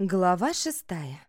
Глава шестая.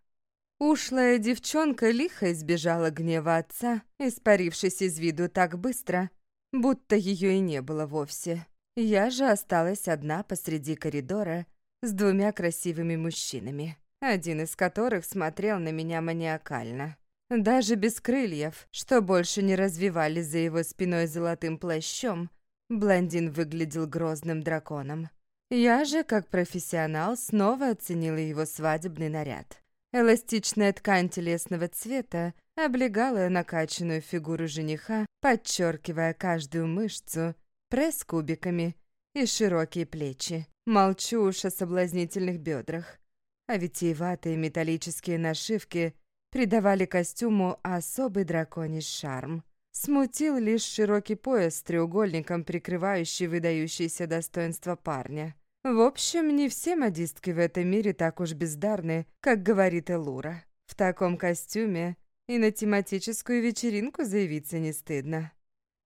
Ушлая девчонка лихо избежала гнева отца, испарившись из виду так быстро, будто ее и не было вовсе. Я же осталась одна посреди коридора с двумя красивыми мужчинами, один из которых смотрел на меня маниакально. Даже без крыльев, что больше не развивались за его спиной золотым плащом, блондин выглядел грозным драконом. Я же, как профессионал, снова оценила его свадебный наряд. Эластичная ткань телесного цвета облегала накачанную фигуру жениха, подчеркивая каждую мышцу, пресс кубиками и широкие плечи. Молчу уж о соблазнительных бедрах. А витиеватые металлические нашивки придавали костюму особый драконий шарм. Смутил лишь широкий пояс с треугольником, прикрывающий выдающиеся достоинства парня. В общем, не все модистки в этом мире так уж бездарны, как говорит Элура. В таком костюме и на тематическую вечеринку заявиться не стыдно.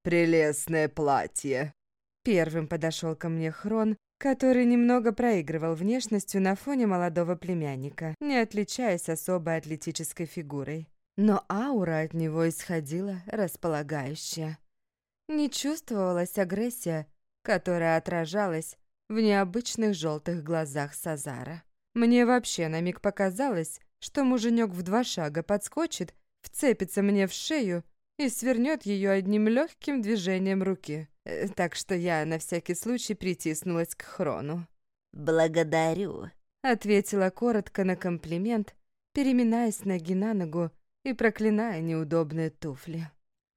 «Прелестное платье!» Первым подошел ко мне Хрон, который немного проигрывал внешностью на фоне молодого племянника, не отличаясь особой атлетической фигурой. Но аура от него исходила располагающая. Не чувствовалась агрессия, которая отражалась в необычных желтых глазах Сазара. Мне вообще на миг показалось, что муженек в два шага подскочит, вцепится мне в шею и свернет ее одним легким движением руки. Э, так что я на всякий случай притиснулась к Хрону. «Благодарю», — ответила коротко на комплимент, переминаясь ноги на ногу и проклиная неудобные туфли.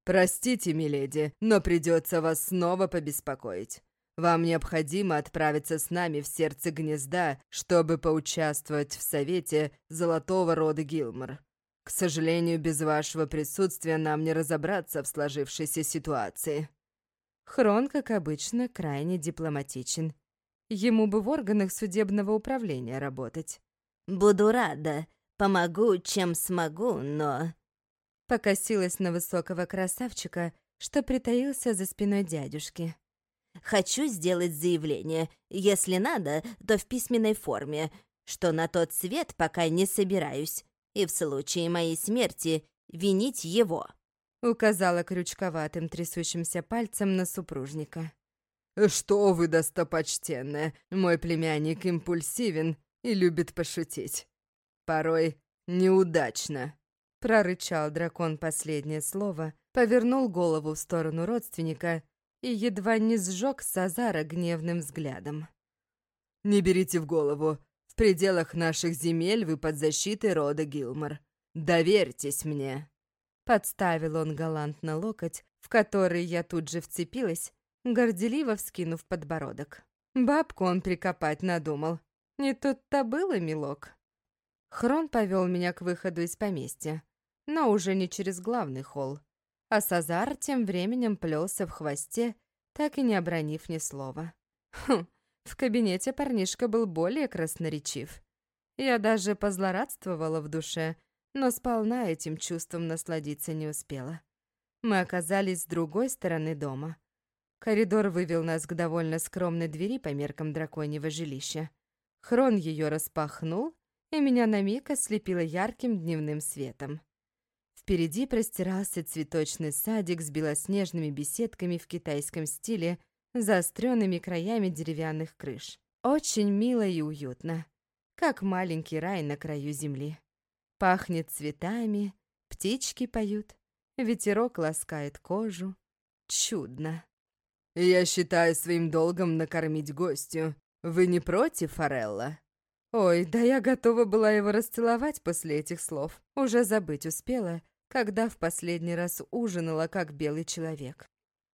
«Простите, миледи, но придется вас снова побеспокоить. Вам необходимо отправиться с нами в сердце гнезда, чтобы поучаствовать в совете Золотого рода Гилмор. К сожалению, без вашего присутствия нам не разобраться в сложившейся ситуации». Хрон, как обычно, крайне дипломатичен. Ему бы в органах судебного управления работать. «Буду рада. Помогу, чем смогу, но...» Покосилась на высокого красавчика, что притаился за спиной дядюшки. Хочу сделать заявление, если надо, то в письменной форме, что на тот свет пока не собираюсь, и в случае моей смерти винить его». Указала крючковатым трясущимся пальцем на супружника. «Что вы, достопочтенная, мой племянник импульсивен и любит пошутить. Порой неудачно». Прорычал дракон последнее слово, повернул голову в сторону родственника и едва не сжег Сазара гневным взглядом. «Не берите в голову. В пределах наших земель вы под защитой рода Гилмор. Доверьтесь мне!» Подставил он галантно локоть, в который я тут же вцепилась, горделиво вскинув подбородок. Бабку он прикопать надумал. Не тут-то было, милок. Хрон повел меня к выходу из поместья, но уже не через главный холл, а Сазар тем временем плелся в хвосте, так и не обронив ни слова. Хм, в кабинете парнишка был более красноречив. Я даже позлорадствовала в душе, но сполна этим чувством насладиться не успела. Мы оказались с другой стороны дома. Коридор вывел нас к довольно скромной двери по меркам драконьего жилища. Хрон ее распахнул, и меня на миг ослепило ярким дневным светом. Впереди простирался цветочный садик с белоснежными беседками в китайском стиле, заостренными краями деревянных крыш. Очень мило и уютно, как маленький рай на краю земли. Пахнет цветами, птички поют, ветерок ласкает кожу. Чудно. «Я считаю своим долгом накормить гостю. Вы не против, Форелла?» Ой, да я готова была его расцеловать после этих слов. Уже забыть успела, когда в последний раз ужинала как белый человек.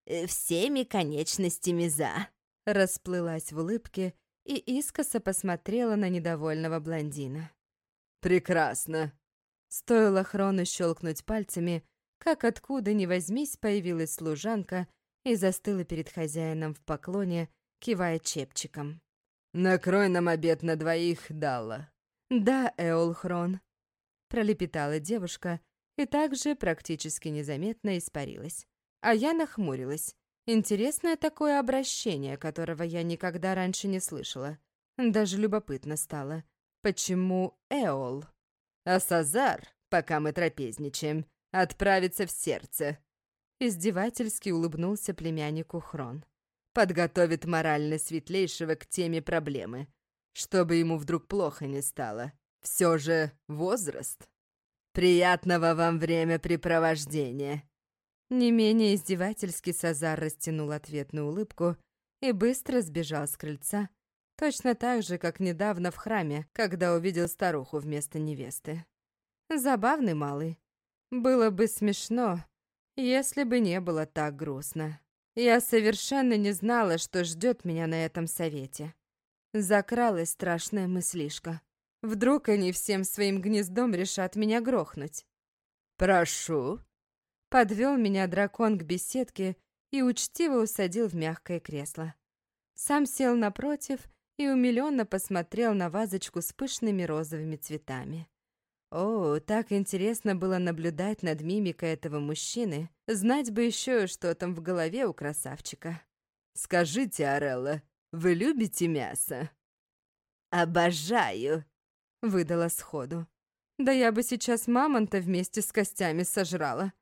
«Э, «Всеми конечностями за», — расплылась в улыбке и искоса посмотрела на недовольного блондина. «Прекрасно!» Стоило Хрону щелкнуть пальцами, как откуда ни возьмись появилась служанка и застыла перед хозяином в поклоне, кивая чепчиком. «Накрой нам обед на двоих, Далла». «Да, Эол Хрон», — пролепетала девушка, и также практически незаметно испарилась. А я нахмурилась. Интересное такое обращение, которого я никогда раньше не слышала. Даже любопытно стало. почему Эол? А Сазар, пока мы трапезничаем, отправится в сердце. Издевательски улыбнулся племяннику Хрон. Подготовит морально светлейшего к теме проблемы, чтобы ему вдруг плохо не стало. Все же возраст. Приятного вам времяпрепровождения. Не менее издевательски Сазар растянул ответную улыбку и быстро сбежал с крыльца, точно так же, как недавно в храме, когда увидел старуху вместо невесты. Забавный малый. Было бы смешно, если бы не было так грустно. Я совершенно не знала, что ждет меня на этом совете. Закралась страшная мыслишка. Вдруг они всем своим гнездом решат меня грохнуть. «Прошу», Подвел меня дракон к беседке и учтиво усадил в мягкое кресло. Сам сел напротив и умилённо посмотрел на вазочку с пышными розовыми цветами. О, так интересно было наблюдать над мимикой этого мужчины, знать бы еще, что там в голове у красавчика. «Скажите, Арелла, вы любите мясо?» «Обожаю!» — выдала сходу. «Да я бы сейчас мамонта вместе с костями сожрала.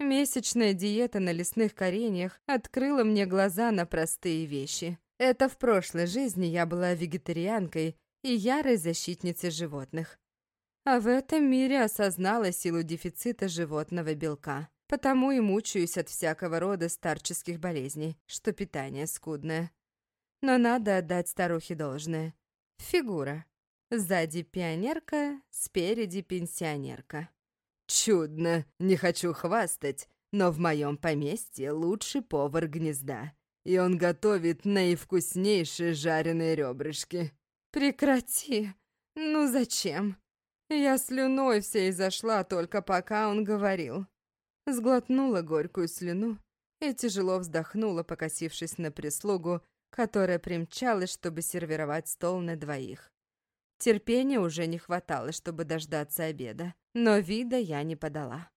Месячная диета на лесных кореньях открыла мне глаза на простые вещи. Это в прошлой жизни я была вегетарианкой и ярой защитницей животных. А в этом мире осознала силу дефицита животного белка. Потому и мучаюсь от всякого рода старческих болезней, что питание скудное. Но надо отдать старухе должное. Фигура. Сзади пионерка, спереди пенсионерка. Чудно, не хочу хвастать, но в моем поместье лучший повар гнезда, и он готовит наивкуснейшие жареные ребрышки. Прекрати. Ну зачем? Я слюной всей зашла только пока он говорил. Сглотнула горькую слюну и тяжело вздохнула, покосившись на прислугу, которая примчалась, чтобы сервировать стол на двоих. Терпения уже не хватало, чтобы дождаться обеда, но вида я не подала.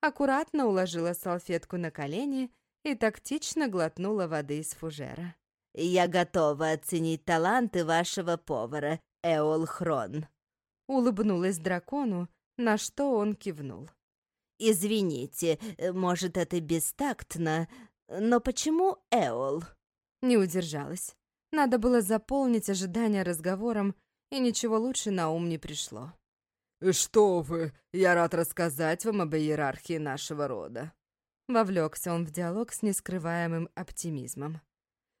Аккуратно уложила салфетку на колени и тактично глотнула воды из фужера. «Я готова оценить таланты вашего повара, Эол Хрон», — улыбнулась дракону, на что он кивнул. «Извините, может, это бестактно, но почему Эол?» Не удержалась. Надо было заполнить ожидание разговором и ничего лучше на ум не пришло. «Что вы, я рад рассказать вам об иерархии нашего рода». Вовлекся он в диалог с нескрываемым оптимизмом.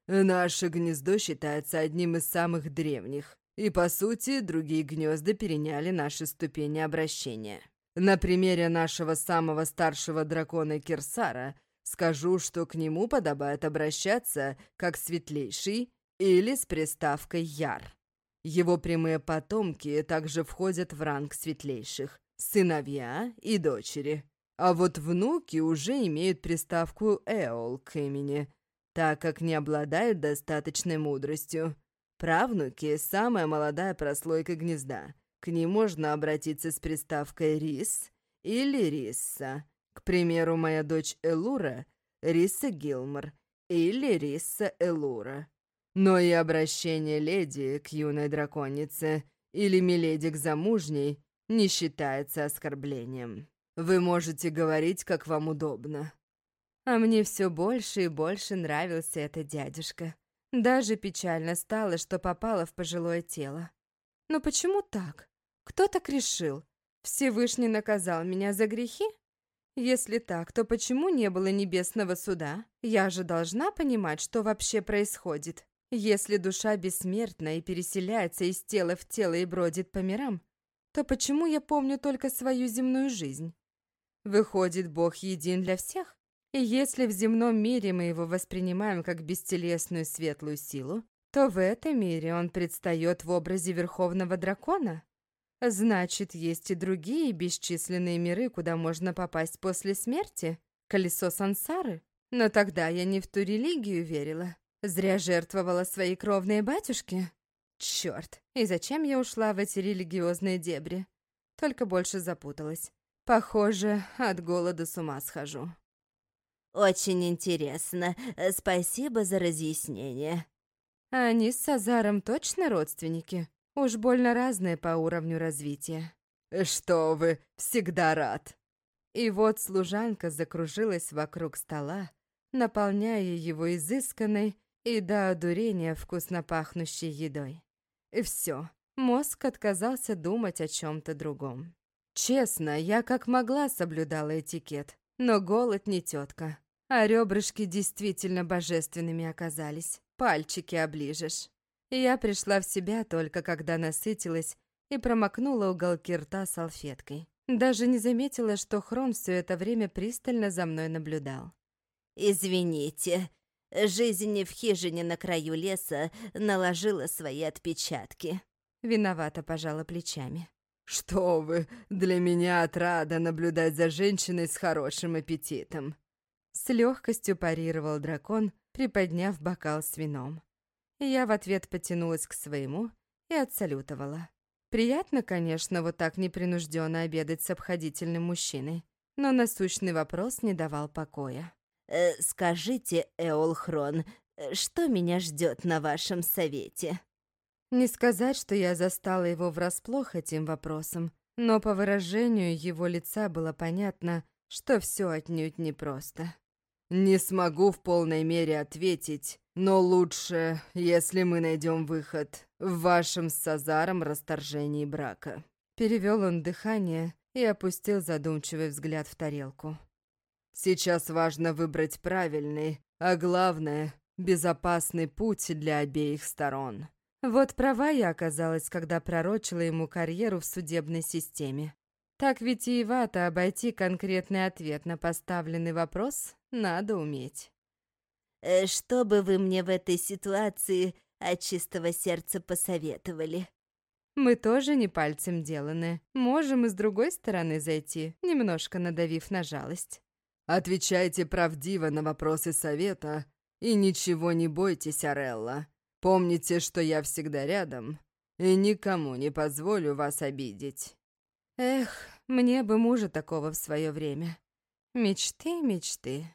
«Наше гнездо считается одним из самых древних, и, по сути, другие гнезда переняли наши ступени обращения. На примере нашего самого старшего дракона Кирсара скажу, что к нему подобает обращаться как светлейший или с приставкой «яр». Его прямые потомки также входят в ранг светлейших, сыновья и дочери. А вот внуки уже имеют приставку «эол» к имени, так как не обладают достаточной мудростью. Правнуки – самая молодая прослойка гнезда. К ним можно обратиться с приставкой «рис» или «рисса». К примеру, моя дочь Элура – Риса Гилмор или Риса Элура. Но и обращение леди к юной драконице или миледи к замужней не считается оскорблением. Вы можете говорить, как вам удобно. А мне все больше и больше нравился этот дядюшка. Даже печально стало, что попала в пожилое тело. Но почему так? Кто так решил? Всевышний наказал меня за грехи? Если так, то почему не было небесного суда? Я же должна понимать, что вообще происходит. Если душа бессмертна и переселяется из тела в тело и бродит по мирам, то почему я помню только свою земную жизнь? Выходит, Бог един для всех? И если в земном мире мы его воспринимаем как бестелесную светлую силу, то в этом мире он предстает в образе верховного дракона? Значит, есть и другие бесчисленные миры, куда можно попасть после смерти? Колесо сансары? Но тогда я не в ту религию верила. Зря жертвовала свои кровные батюшки? Черт, и зачем я ушла в эти религиозные дебри? Только больше запуталась. Похоже, от голода с ума схожу. Очень интересно. Спасибо за разъяснение. они с Сазаром точно родственники? Уж больно разные по уровню развития. «Что вы, всегда рад!» И вот служанка закружилась вокруг стола, наполняя его изысканной и до одурения вкусно пахнущей едой. И все, мозг отказался думать о чем-то другом. Честно, я как могла соблюдала этикет, но голод не тетка. А ребрышки действительно божественными оказались. Пальчики оближешь. Я пришла в себя только когда насытилась и промокнула уголки рта салфеткой. Даже не заметила, что Хром все это время пристально за мной наблюдал. «Извините, жизнь в хижине на краю леса наложила свои отпечатки». Виновато пожала плечами. «Что вы, для меня отрада наблюдать за женщиной с хорошим аппетитом». С легкостью парировал дракон, приподняв бокал с вином. Я в ответ потянулась к своему и отсалютовала. Приятно, конечно, вот так непринужденно обедать с обходительным мужчиной, но насущный вопрос не давал покоя. «Э, «Скажите, Эолхрон, что меня ждет на вашем совете?» Не сказать, что я застала его врасплох этим вопросом, но по выражению его лица было понятно, что все отнюдь непросто. «Не смогу в полной мере ответить, но лучше, если мы найдем выход в вашем с Сазаром расторжении брака». Перевел он дыхание и опустил задумчивый взгляд в тарелку. «Сейчас важно выбрать правильный, а главное — безопасный путь для обеих сторон». Вот права я оказалась, когда пророчила ему карьеру в судебной системе. Так витиевато обойти конкретный ответ на поставленный вопрос надо уметь. Э, «Что бы вы мне в этой ситуации от чистого сердца посоветовали?» «Мы тоже не пальцем деланы. Можем и с другой стороны зайти, немножко надавив на жалость». «Отвечайте правдиво на вопросы совета и ничего не бойтесь, Арелла. Помните, что я всегда рядом и никому не позволю вас обидеть». Эх, мне бы мужа такого в свое время. Мечты, мечты.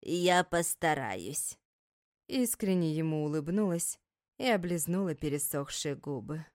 Я постараюсь. Искренне ему улыбнулась и облизнула пересохшие губы.